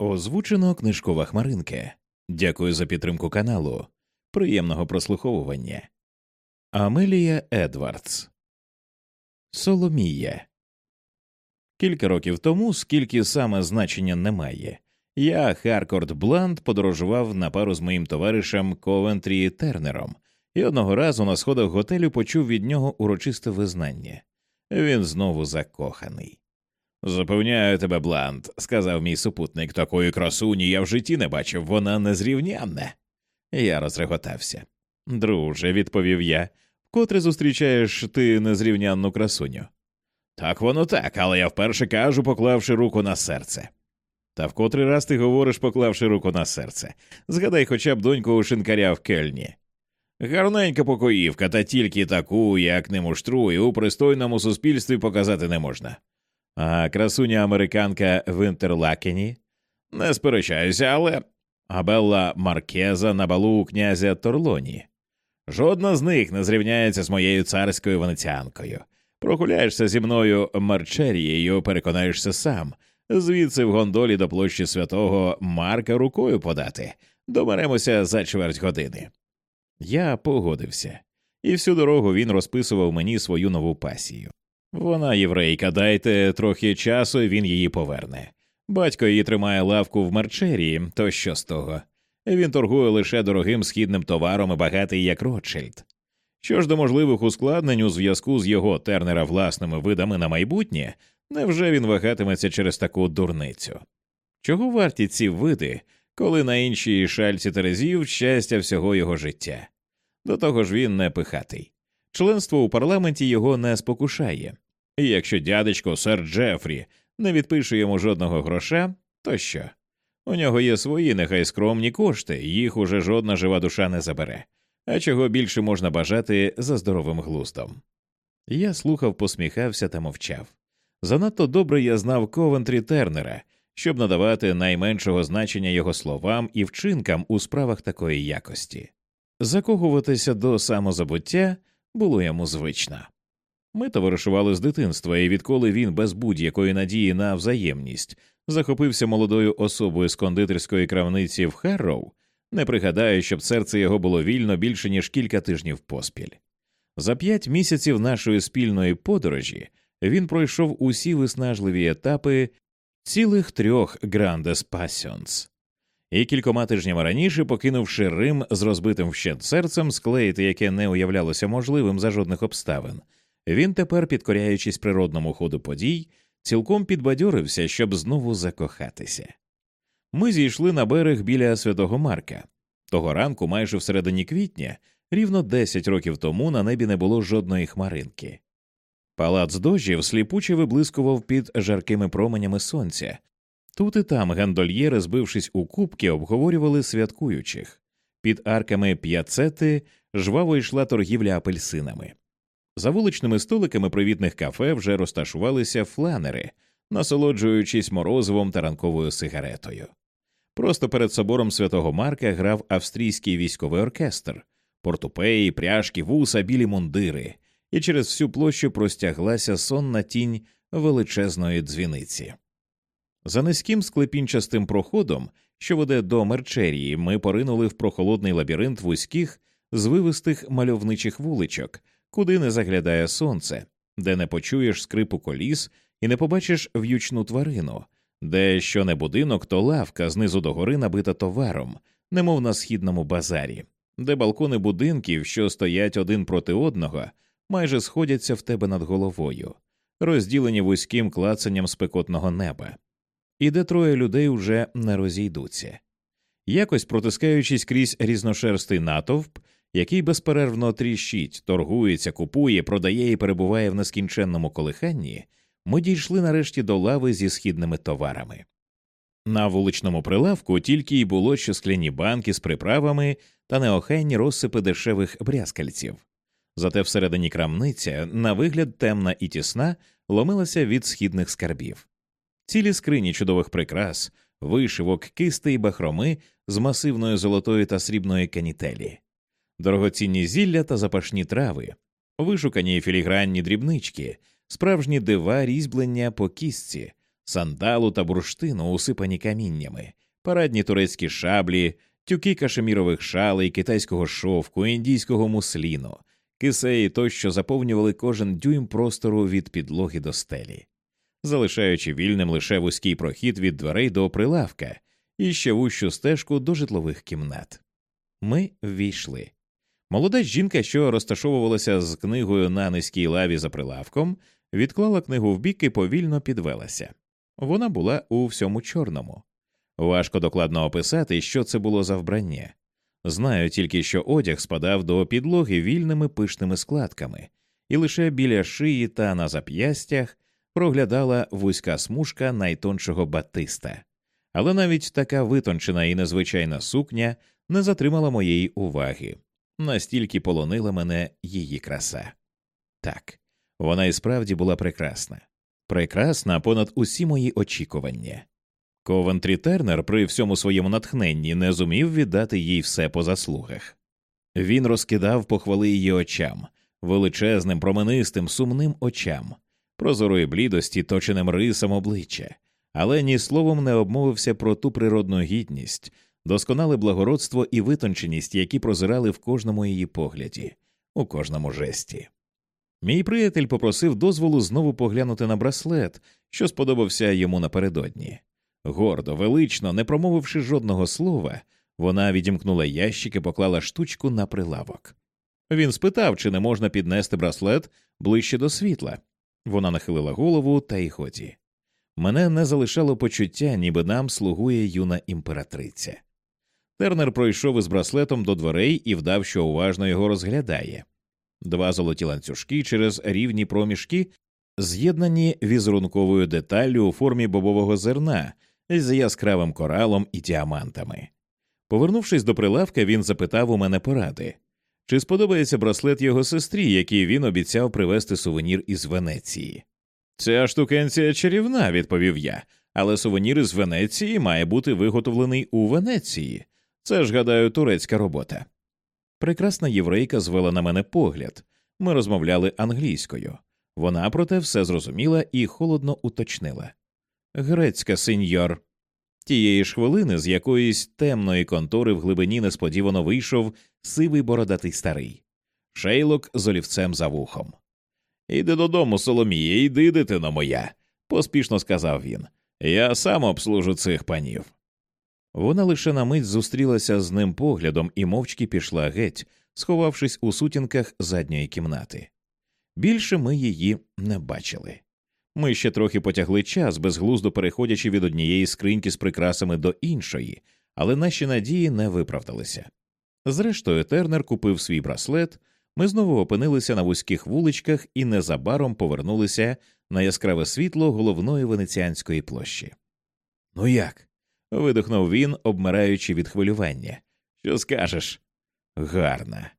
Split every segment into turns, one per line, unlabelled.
Озвучено книжкова хмаринка. Дякую за підтримку каналу. Приємного прослуховування. Амелія Едвардс Соломія. Кілька років тому, скільки саме значення немає, я, Харкорд Бланд, подорожував на пару з моїм товаришем Ковентрі Тернером, і одного разу на сходах готелю почув від нього урочисте визнання. Він знову закоханий. Запевняю тебе, Бланд, сказав мій супутник, такої красуні я в житті не бачив, вона незрівнянна. Я розреготався. Друже, відповів я, вкотре зустрічаєш ти незрівнянну красуню. Так воно так, але я вперше кажу, поклавши руку на серце. Та в котрий раз ти говориш, поклавши руку на серце. Згадай хоча б доньку у шинкаря в кельні. Гарненька покоївка, та тільки таку, як не муштрує, у пристойному суспільстві показати не можна. А красуня американка в Інтерлакені? Не сперечаюся, але Абелла Маркеза на балу у князя Торлоні. Жодна з них не зрівняється з моєю царською венеціанкою. Прогуляєшся зі мною Марчерією, переконаєшся сам. Звідси в гондолі до площі святого Марка рукою подати. Доберемося за чверть години. Я погодився, і всю дорогу він розписував мені свою нову пасію. Вона єврейка, дайте трохи часу, він її поверне. Батько її тримає лавку в Марчерії, то що з того? Він торгує лише дорогим східним товаром і багатий як Ротшильд. Що ж до можливих ускладнень у зв'язку з його тернера власними видами на майбутнє, невже він вагатиметься через таку дурницю? Чого варті ці види, коли на іншій шальці терезів щастя всього його життя? До того ж він не пихатий. Членство у парламенті його не спокушає, і якщо дядечко сер Джефрі не відпише йому жодного гроша, то що? У нього є свої, нехай скромні кошти, їх уже жодна жива душа не забере, а чого більше можна бажати за здоровим глуздом. Я слухав, посміхався та мовчав. Занадто добре я знав Ковентрі Тернера, щоб надавати найменшого значення його словам і вчинкам у справах такої якості. Закохуватися до самозабуття було йому звично. Ми товаришували з дитинства, і відколи він без будь-якої надії на взаємність захопився молодою особою з кондитерської крамниці в Харроу, не пригадаю, щоб серце його було вільно більше ніж кілька тижнів поспіль. За п'ять місяців нашої спільної подорожі він пройшов усі виснажливі етапи цілих трьох Grandes Passions. І кількома тижнями раніше, покинувши Рим з розбитим вщент серцем, склеїти, яке не уявлялося можливим за жодних обставин, він тепер, підкоряючись природному ходу подій, цілком підбадьорився, щоб знову закохатися. Ми зійшли на берег біля святого Марка. Того ранку, майже в середині квітня, рівно 10 років тому на небі не було жодної хмаринки. Палац дожів сліпуче виблискував під жаркими променями сонця. Тут і там гандольєри, збившись у кубки, обговорювали святкуючих. Під арками п'яцети жваво йшла торгівля апельсинами. За вуличними столиками привітних кафе вже розташувалися фланери, насолоджуючись морозивом та ранковою сигаретою. Просто перед собором святого Марка грав австрійський військовий оркестр, портупеї, пряжки, вуса, білі мундири, і через всю площу простяглася сонна тінь величезної дзвіниці. За низьким склепінчастим проходом, що веде до мерчерії, ми поринули в прохолодний лабіринт вузьких, звивистих мальовничих вуличок, куди не заглядає сонце, де не почуєш скрипу коліс і не побачиш в'ючну тварину, де що не будинок, то лавка знизу догори набита товаром, немов на східному базарі, де балкони будинків, що стоять один проти одного, майже сходяться в тебе над головою, розділені вузьким клацанням спекотного неба, і де троє людей уже не розійдуться. Якось протискаючись крізь різношерстий натовп, який безперервно тріщить, торгується, купує, продає і перебуває в нескінченному колиханні, ми дійшли нарешті до лави зі східними товарами. На вуличному прилавку тільки й було що скляні банки з приправами та неохайні розсипи дешевих брязкальців. Зате всередині крамниця, на вигляд темна і тісна, ломилася від східних скарбів. Цілі скрині чудових прикрас, вишивок, кисти і бахроми з масивної золотої та срібної канітелі. Дорогоцінні зілля та запашні трави, вишукані філігранні дрібнички, справжні дива різьблення по кістці, сандалу та бурштину, усипані каміннями, парадні турецькі шаблі, тюки кашемірових шалей, китайського шовку, індійського мусліну, кисеї тощо заповнювали кожен дюйм простору від підлоги до стелі, залишаючи вільним лише вузький прохід від дверей до прилавка і ще вущу стежку до житлових кімнат. Ми ввійшли. Молода жінка, що розташовувалася з книгою на низькій лаві за прилавком, відклала книгу вбік і повільно підвелася. Вона була у всьому чорному. Важко докладно описати, що це було за вбрання. Знаю тільки, що одяг спадав до підлоги вільними пишними складками, і лише біля шиї та на зап'ястях проглядала вузька смужка найтоншого батиста. Але навіть така витончена і незвичайна сукня не затримала моєї уваги, настільки полонила мене її краса. Так, вона і справді була прекрасна, прекрасна понад усі мої очікування. Ковентрі Тернер при всьому своєму натхненні не зумів віддати їй все по заслугах. Він розкидав похвали її очам, величезним, променистим, сумним очам, прозорої блідості, точеним рисом обличчя, але ні словом не обмовився про ту природну гідність, досконале благородство і витонченість, які прозирали в кожному її погляді, у кожному жесті. Мій приятель попросив дозволу знову поглянути на браслет, що сподобався йому напередодні. Гордо, велично, не промовивши жодного слова, вона відімкнула ящик і поклала штучку на прилавок. Він спитав, чи не можна піднести браслет ближче до світла. Вона нахилила голову, та й годі. Мене не залишало почуття, ніби нам слугує юна імператриця. Тернер пройшов із браслетом до дверей і вдав, що уважно його розглядає. Два золоті ланцюжки через рівні проміжки, з'єднані візерунковою деталлю у формі бобового зерна з яскравим коралом і діамантами. Повернувшись до прилавка, він запитав у мене поради чи сподобається браслет його сестрі, який він обіцяв привезти сувенір із Венеції. Ця штукенція чарівна, відповів я, але сувенір із Венеції має бути виготовлений у Венеції. Це ж, гадаю, турецька робота. Прекрасна єврейка звела на мене погляд. Ми розмовляли англійською. Вона, проте, все зрозуміла і холодно уточнила. Грецька сеньор. Тієї ж хвилини з якоїсь темної контори в глибині несподівано вийшов сивий бородатий старий, шейлок з олівцем за вухом. Іди додому, Соломія, іди, дитино моя, поспішно сказав він. Я сам обслужу цих панів. Вона лише на мить зустрілася з ним поглядом і мовчки пішла геть, сховавшись у сутінках задньої кімнати. Більше ми її не бачили. Ми ще трохи потягли час, безглуздо переходячи від однієї скриньки з прикрасами до іншої, але наші надії не виправдалися. Зрештою, Тернер купив свій браслет, ми знову опинилися на вузьких вуличках і незабаром повернулися на яскраве світло головної венеціанської площі. Ну як? видихнув він, обмираючи від хвилювання. Що скажеш? Гарна.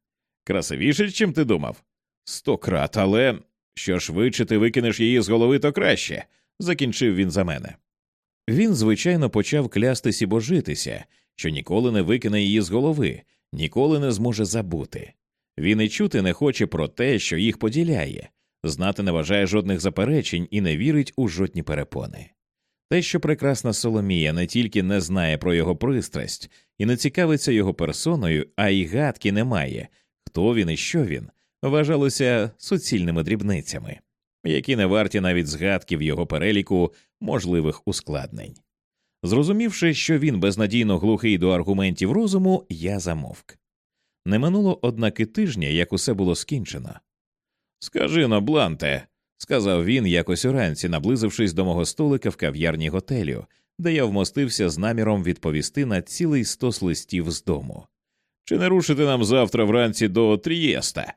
Красивіше, чим ти думав? Сто крат, але що швидше ти викинеш її з голови, то краще, закінчив він за мене. Він, звичайно, почав клястись і божитися, що ніколи не викине її з голови, ніколи не зможе забути. Він і чути не хоче про те, що їх поділяє, знати не вважає жодних заперечень і не вірить у жодні перепони. Те, що прекрасна Соломія не тільки не знає про його пристрасть і не цікавиться його персоною, а й гадки не має, хто він і що він, вважалося суцільними дрібницями, які не варті навіть згадків його переліку можливих ускладнень. Зрозумівши, що він безнадійно глухий до аргументів розуму, я замовк. Не минуло однак і тижня, як усе було скінчено. Скажи но, Бланте, сказав він якось уранці, наблизившись до мого столика в кав'ярні готелю, де я вмостився з наміром відповісти на цілий стос листів з дому. Чи не рушити нам завтра вранці до Трієста?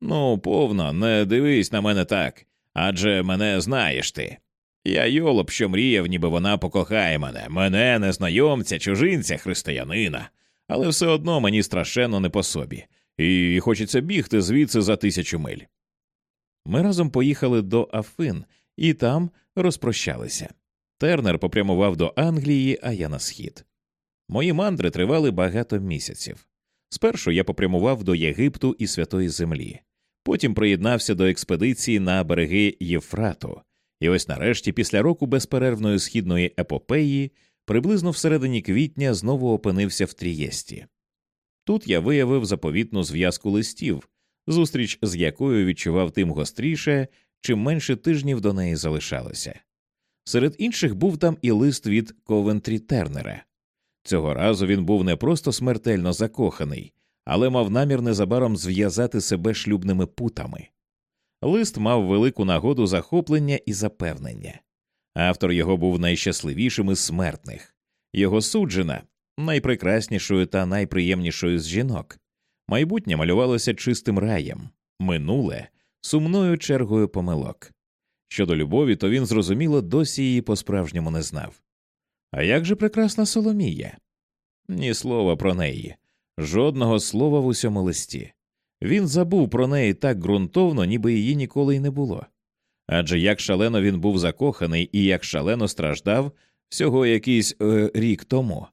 Ну, повно, не дивись на мене так, адже мене знаєш ти. Я йолоп, що мріяв, ніби вона покохає мене, мене, незнайомця, чужинця, християнина, але все одно мені страшенно не по собі, і хочеться бігти звідси за тисячу миль. Ми разом поїхали до Афин і там розпрощалися. Тернер попрямував до Англії, а я на схід. Мої мандри тривали багато місяців. Спершу я попрямував до Єгипту і Святої Землі, потім приєднався до експедиції на береги Єфрату І ось нарешті, після року безперервної східної епопеї, приблизно всередині квітня знову опинився в Трієсті. Тут я виявив заповітну зв'язку листів, зустріч з якою відчував тим гостріше, чим менше тижнів до неї залишалося. Серед інших був там і лист від Ковентрі Тернера. Цього разу він був не просто смертельно закоханий, але мав намір незабаром зв'язати себе шлюбними путами. Лист мав велику нагоду захоплення і запевнення. Автор його був найщасливішим із смертних, його суджена найпрекраснішою та найприємнішою з жінок. Майбутнє малювалося чистим раєм, минуле сумною чергою помилок. Щодо любові, то він зрозуміло досі її по справжньому не знав. А як же прекрасна Соломія? Ні слова про неї, жодного слова в усьому листі. Він забув про неї так ґрунтовно, ніби її ніколи й не було. Адже як шалено він був закоханий і як шалено страждав всього якийсь е, рік тому.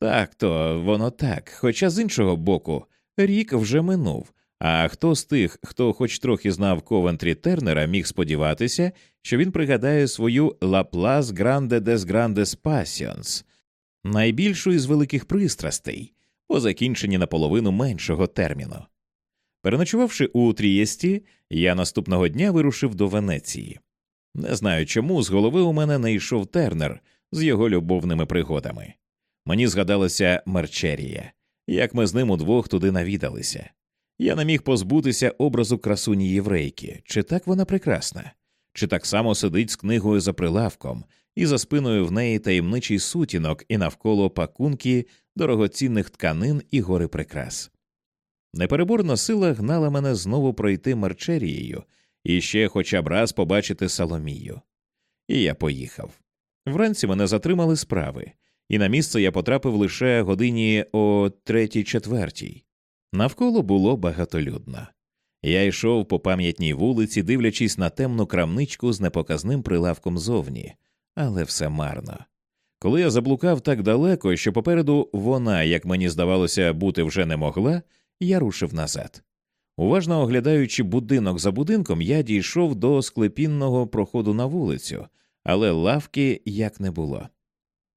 Так то воно так, хоча з іншого боку, рік вже минув, а хто з тих, хто хоч трохи знав Ковентрі Тернера, міг сподіватися, що він пригадає свою la plus grande des grandes passions, найбільшу із великих пристрастей, по закінченні наполовину меншого терміну. Переночувавши у Трієсті, я наступного дня вирушив до Венеції. Не знаю чому з голови у мене не йшов Тернер з його любовними пригодами. Мені згадалася Мерчерія, як ми з ним удвох туди навідалися. Я не міг позбутися образу красуні єврейки, чи так вона прекрасна, чи так само сидить з книгою за прилавком, і за спиною в неї таємничий сутінок, і навколо пакунки дорогоцінних тканин і гори прикрас. Непереборна сила гнала мене знову пройти Марчерією і ще хоча б раз побачити Соломію. І я поїхав. Вранці мене затримали справи, і на місце я потрапив лише годині о третій четвертій. Навколо було багатолюдно. Я йшов по пам'ятній вулиці, дивлячись на темну крамничку з непоказним прилавком зовні, але все марно. Коли я заблукав так далеко, що попереду вона, як мені здавалося, бути вже не могла, я рушив назад. Уважно оглядаючи будинок за будинком, я дійшов до склепінного проходу на вулицю, але лавки як не було.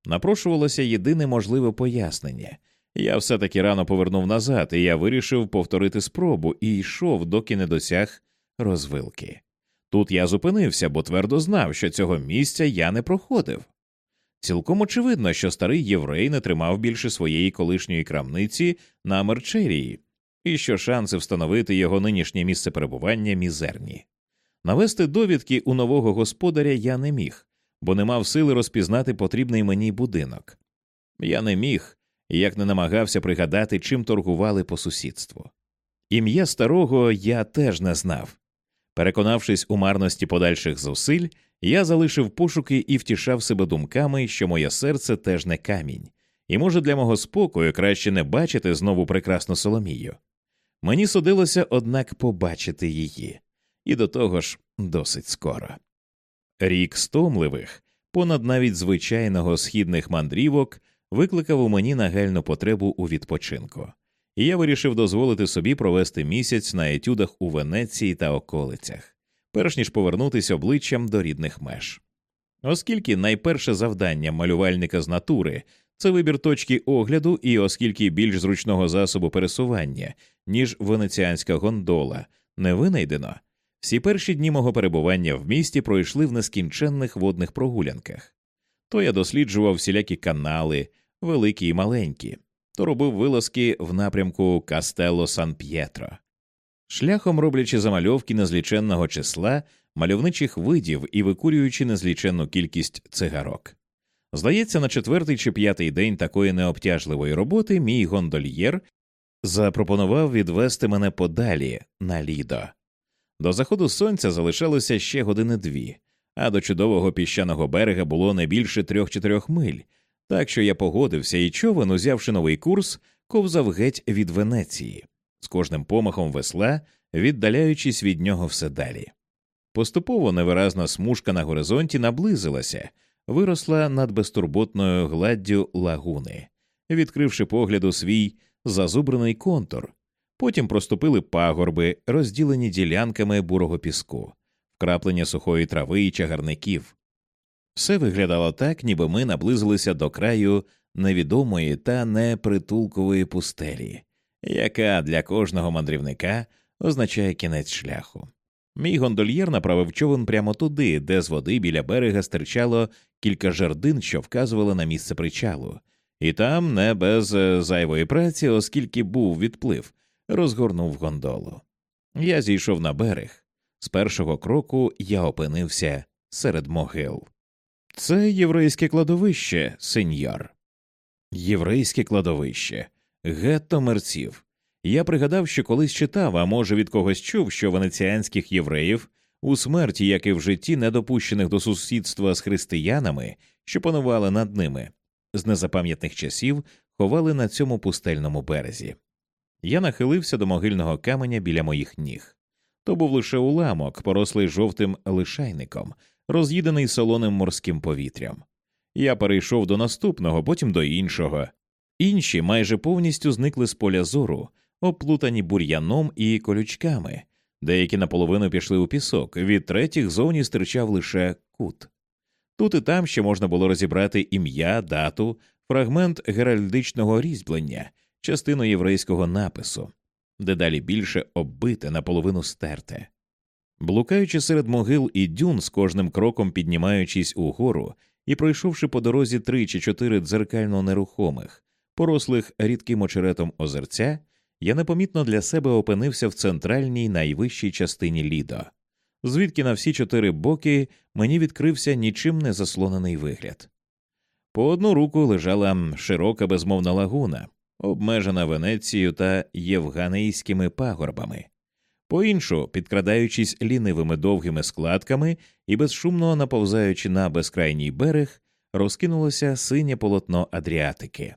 Напрошувалося єдине можливе пояснення. Я все таки рано повернув назад, і я вирішив повторити спробу і йшов, доки не досяг розвилки. Тут я зупинився, бо твердо знав, що цього місця я не проходив. Цілком очевидно, що старий єврей не тримав більше своєї колишньої крамниці на Мерчерії, і що шанси встановити його нинішнє місце перебування мізерні. Навести довідки у нового господаря я не міг, бо не мав сили розпізнати потрібний мені будинок. Я не міг, як не намагався пригадати, чим торгували по сусідству. Ім'я старого я теж не знав. Переконавшись у марності подальших зусиль, я залишив пошуки і втішав себе думками, що моє серце теж не камінь, і може для мого спокою краще не бачити знову прекрасну Соломію. Мені судилося, однак, побачити її, і до того ж досить скоро. Рік стомливих, понад навіть звичайного східних мандрівок, викликав у мені нагальну потребу у відпочинку, і я вирішив дозволити собі провести місяць на етюдах у Венеції та околицях, перш ніж повернутися обличчям до рідних меж. Оскільки найперше завдання малювальника з натури це вибір точки огляду, і оскільки більш зручного засобу пересування, ніж венеціанська гондола, не винайдено, всі перші дні мого перебування в місті пройшли в нескінченних водних прогулянках. То я досліджував всілякі канали, великі і маленькі, то робив вилазки в напрямку Кастелло Сан П'єтро, шляхом роблячи замальовки незліченного числа мальовничих видів і викурюючи незліченну кількість цигарок. Здається, на четвертий чи п'ятий день такої необтяжливої роботи мій гондольєр запропонував відвести мене подалі на лідо. До заходу сонця залишалося ще години дві, а до чудового піщаного берега було не більше трьох-чотирьох миль, так що я погодився і човен, узявши новий курс, ковзав геть від Венеції, з кожним помахом весла, віддаляючись від нього все далі. Поступово невиразна смужка на горизонті наблизилася, виросла над безтурботною гладдю лагуни, відкривши погляду свій зазубрений контур. Потім проступили пагорби, розділені ділянками бурого піску, вкраплення сухої трави і чагарників. Все виглядало так, ніби ми наблизилися до краю невідомої та непритулкової пустелі, яка для кожного мандрівника означає кінець шляху. Мій гондольєр направив човен прямо туди, де з води біля берега стирчало кілька жердин, що вказували на місце причалу, і там, не без е, зайвої праці, оскільки був відплив, розгорнув гондолу. Я зійшов на берег. З першого кроку я опинився серед могил. Це єврейське кладовище, сеньор. Єврейське кладовище, гетто мерців. Я пригадав, що колись читав, а може від когось чув, що венеціанських євреїв у смерті, як і в житті, недопущених до сусідства з християнами, що панували над ними, з незапам'ятних часів ховали на цьому пустельному березі. Я нахилився до могильного каменя біля моїх ніг. То був лише уламок, порослий жовтим лишайником, роз'їдений солоним морським повітрям. Я перейшов до наступного, потім до іншого. Інші майже повністю зникли з поля зору, оплутані бур'яном і колючками, деякі наполовину пішли у пісок, від третіх зовні стирчав лише кут. Тут і там ще можна було розібрати ім'я, дату, фрагмент геральдичного різьблення, частину єврейського напису, дедалі більше оббите, наполовину стерте. Блукаючи серед могил і дюн, з кожним кроком піднімаючись угору і пройшовши по дорозі три чи чотири дзеркально нерухомих, порослих рідким очеретом озерця, я непомітно для себе опинився в центральній найвищій частині лідо, звідки на всі чотири боки мені відкрився нічим не заслонений вигляд. По одну руку лежала широка безмовна лагуна, обмежена Венецією та євганейськими пагорбами, по іншу, підкрадаючись лінивими довгими складками і безшумно наповзаючи на безкрайній берег, розкинулося синє полотно Адріатики.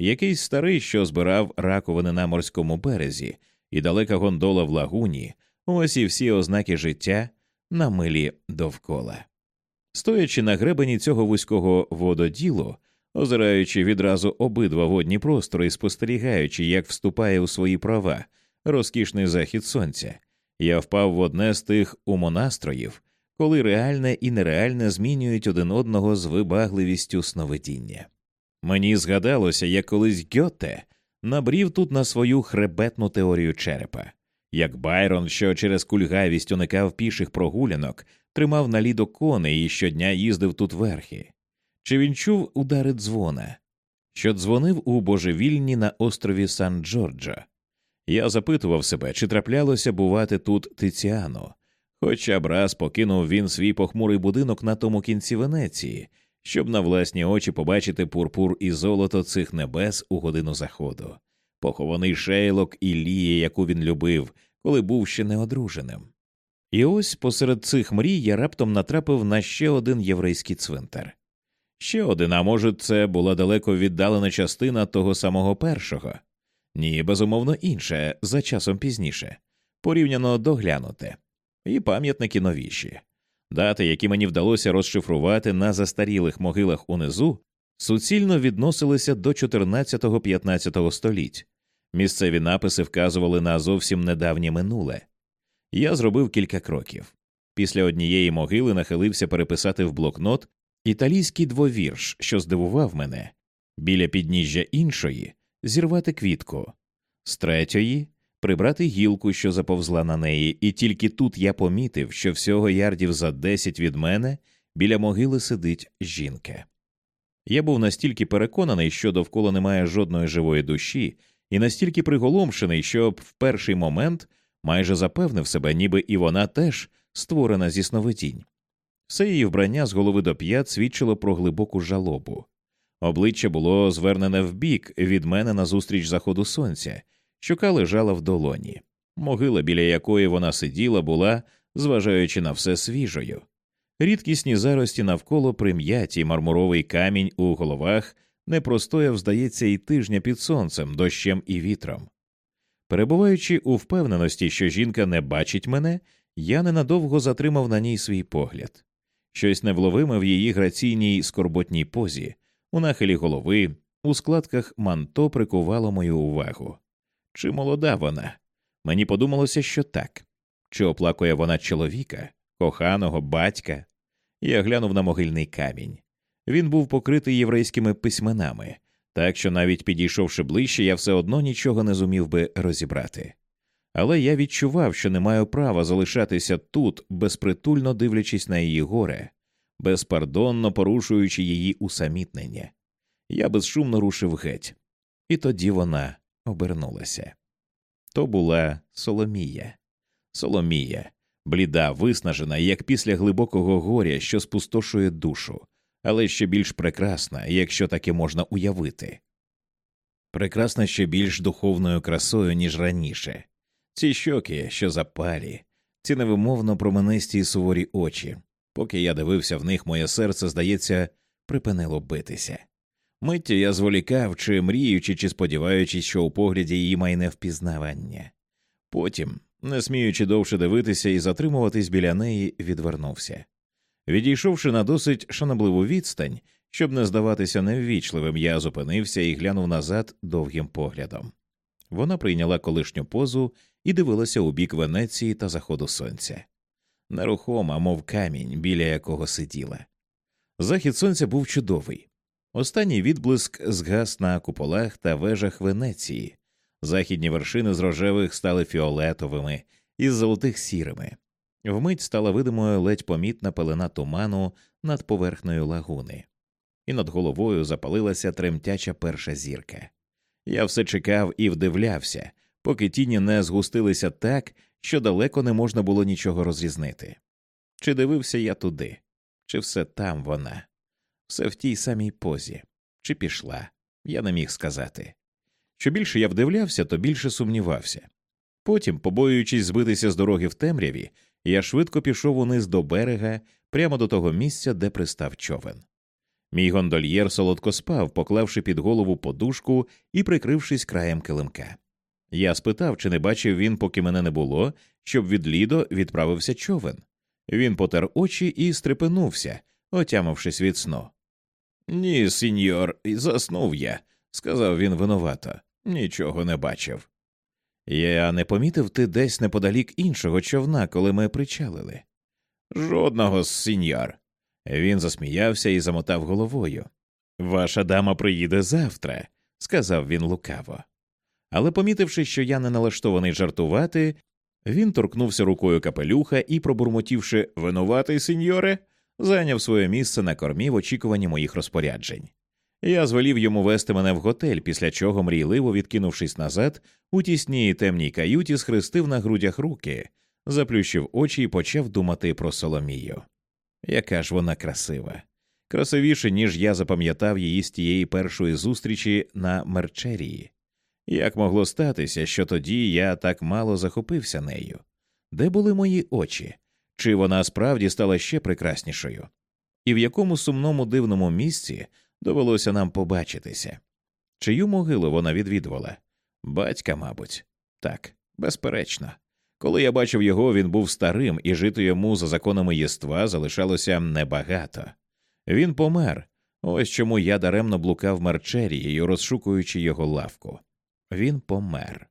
Якийсь старий, що збирав раковини на морському березі, і далека гондола в лагуні, ось і всі ознаки життя на милі довкола. Стоячи на гребені цього вузького вододілу, озираючи відразу обидва водні простори спостерігаючи, як вступає у свої права розкішний захід сонця, я впав в одне з тих умонастроїв, коли реальне і нереальне змінюють один одного з вибагливістю сновидіння. Мені згадалося, як колись Гьоте набрів тут на свою хребетну теорію черепа, як Байрон, що через кульгавість уникав піших прогулянок, тримав на лідо коней і щодня їздив тут верхи. Чи він чув удари дзвона, що дзвонив у божевільні на острові Сан Джорджо? Я запитував себе, чи траплялося бувати тут Тиціано, хоча б раз покинув він свій похмурий будинок на тому кінці Венеції, щоб на власні очі побачити пурпур і золото цих небес у годину заходу, похований шейлок і лія, яку він любив, коли був ще неодруженим. І ось посеред цих мрій я раптом натрапив на ще один єврейський цвинтар. Ще один, а може, це була далеко віддалена частина того самого першого. Ні, безумовно, інше за часом пізніше, порівняно доглянуте, і пам'ятники новіші. Дати, які мені вдалося розшифрувати на застарілих могилах унизу, суцільно відносилися до 14-15 століть. Місцеві написи вказували на зовсім недавнє минуле. Я зробив кілька кроків. Після однієї могили нахилився переписати в блокнот італійський двовірш, що здивував мене, біля підніжжя іншої зірвати квітку, з третьої прибрати гілку, що заповзла на неї, і тільки тут я помітив, що всього ярдів за десять від мене біля могили сидить жінка. Я був настільки переконаний, що довкола немає жодної живої душі, і настільки приголомшений, що в перший момент майже запевнив себе, ніби і вона теж створена зі сновидінь. Все її вбрання з голови до п'ят свідчило про глибоку жалобу. Обличчя було звернене вбік від мене назустріч заходу сонця, щока лежала в долоні. Могила, біля якої вона сиділа, була, зважаючи на все свіжою. Рідкісні зарості навколо прим'яті мармуровий камінь у головах не простояв, здається, і тижня під сонцем, дощем і вітром. Перебуваючи у впевненості, що жінка не бачить мене, я ненадовго затримав на ній свій погляд. Щось невловиме в її граційній скорботній позі, у нахилі голови, у складках манто прикувало мою увагу. Чи молода вона? Мені подумалося, що так. Чи оплакує вона чоловіка, коханого батька. Я глянув на могильний камінь. Він був покритий єврейськими письменами, так що навіть підійшовши ближче, я все одно нічого не зумів би розібрати. Але я відчував, що не маю права залишатися тут, безпритульно дивлячись на її горе, безпардонно порушуючи її усамітнення. Я безшумно рушив геть, і тоді вона обернулася. То була Соломія. Соломія, бліда, виснажена, як після глибокого горя, що спустошує душу, але ще більш прекрасна, якщо таке можна уявити. Прекрасна ще більш духовною красою, ніж раніше. Ці щоки, що запалі, ці невимовно променисті й суворі очі. Поки я дивився в них, моє серце, здається, припинило битися. Миттю я зволікав, чи мріючи, чи сподіваючись, що у погляді її майне впізнавання. Потім, не сміючи довше дивитися і затримуватись біля неї, відвернувся. Відійшовши на досить шанобливу відстань, щоб не здаватися неввічливим, я зупинився і глянув назад довгим поглядом. Вона прийняла колишню позу і дивилася у бік Венеції та заходу сонця. Нерухома, мов камінь, біля якого сиділа. Захід сонця був чудовий. Останній відблиск згас на куполах та вежах Венеції. Західні вершини з рожевих стали фіолетовими із золотих сірими. Вмить стала видимою ледь помітна пелена туману над поверхнею лагуни, і над головою запалилася тремтяча перша зірка. Я все чекав і вдивлявся, поки тіні не згустилися так, що далеко не можна було нічого розрізнити. Чи дивився я туди, чи все там вона, все в тій самій позі, чи пішла, я не міг сказати. Що більше я вдивлявся, то більше сумнівався. Потім, побоюючись збитися з дороги в темряві, я швидко пішов униз до берега, прямо до того місця, де пристав човен. Мій гондольєр солодко спав, поклавши під голову подушку і прикрившись краєм килимка. Я спитав, чи не бачив він, поки мене не було, щоб від Лідо відправився човен. Він потер очі і стрепенувся, отямившись від сну. Ні, сіньор, заснув я, сказав він винувато, нічого не бачив. Я не помітив ти десь неподалік іншого човна, коли ми причалили. Жодного, сіньор. Він засміявся і замотав головою. Ваша дама приїде завтра, сказав він лукаво. Але, помітивши, що я не налаштований жартувати, він торкнувся рукою капелюха і, пробурмотівши винуватий, сеньоре, зайняв своє місце на кормі в очікуванні моїх розпоряджень. Я звелів йому вести мене в готель, після чого, мрійливо відкинувшись назад, у тісній темній каюті схрестив на грудях руки, заплющив очі і почав думати про Соломію. Яка ж вона красива, красивіше, ніж я запам'ятав її з тієї першої зустрічі на Мерчерії. Як могло статися, що тоді я так мало захопився нею? Де були мої очі? Чи вона справді стала ще прекраснішою? І в якому сумному дивному місці довелося нам побачитися? Чию могилу вона відвідувала? Батька, мабуть, так, безперечно. Коли я бачив його, він був старим, і жити йому за законами єства залишалося небагато. Він помер. Ось чому я даремно блукав Марчерією, розшукуючи його лавку. Він помер.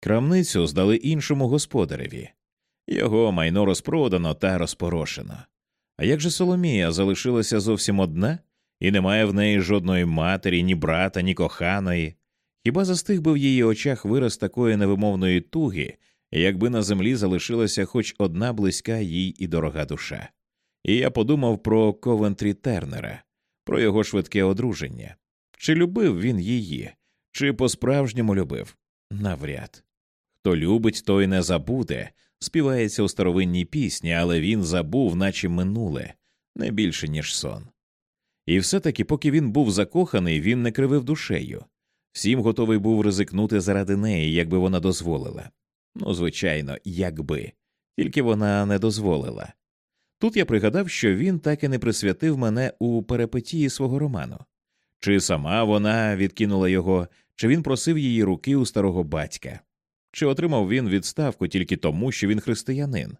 Крамницю здали іншому господареві. Його майно розпродано та розпорошено. А як же Соломія залишилася зовсім одна, і немає в неї жодної матері, ні брата, ні коханої. Хіба застиг би в її очах вираз такої невимовної туги, якби на землі залишилася хоч одна близька їй і дорога душа? І я подумав про Ковентрі Тернера, про його швидке одруження. Чи любив він її, чи по справжньому любив? Навряд. Хто любить, той не забуде, співається у старовинній пісні, але він забув, наче минуле, не більше, ніж сон. І все таки, поки він був закоханий, він не кривив душею. Всім готовий був ризикнути заради неї, якби вона дозволила. Ну, звичайно, якби, тільки вона не дозволила. Тут я пригадав, що він так і не присвятив мене у перепетії свого роману. Чи сама вона відкинула його, чи він просив її руки у старого батька, чи отримав він відставку тільки тому, що він християнин.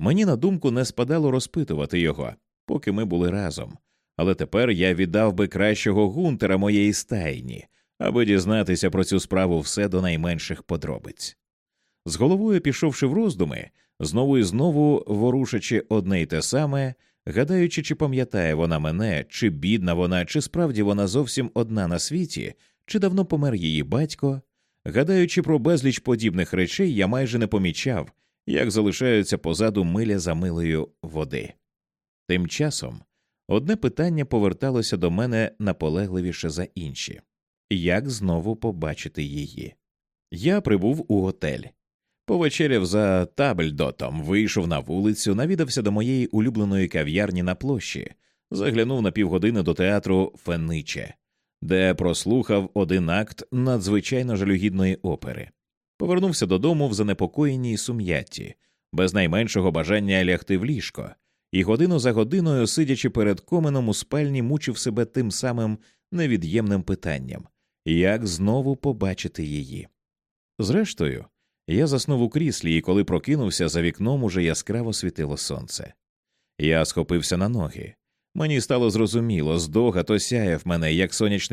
Мені на думку не спадало розпитувати його, поки ми були разом, але тепер я віддав би кращого гунтера моєї стайні, аби дізнатися про цю справу все до найменших подробиць. З головою пішовши в роздуми, знову і знову ворушачи одне й те саме, гадаючи, чи пам'ятає вона мене, чи бідна вона, чи справді вона зовсім одна на світі, чи давно помер її батько. Гадаючи про безліч подібних речей, я майже не помічав, як залишаються позаду миля за милою води. Тим часом одне питання поверталося до мене наполегливіше за інші як знову побачити її. Я прибув у готель. Повечеряв за табельдотом, вийшов на вулицю, навідався до моєї улюбленої кав'ярні на площі, заглянув на півгодини до театру Фениче, де прослухав один акт надзвичайно жалюгідної опери. Повернувся додому в занепокоєній сум'ятті, без найменшого бажання лягти в ліжко, і годину за годиною, сидячи перед коменом у спальні, мучив себе тим самим невід'ємним питанням як знову побачити її. Зрештою, я заснув у кріслі, і коли прокинувся, за вікном уже яскраво світило сонце. Я схопився на ноги. Мені стало зрозуміло, здогад осяяв мене, як сонячний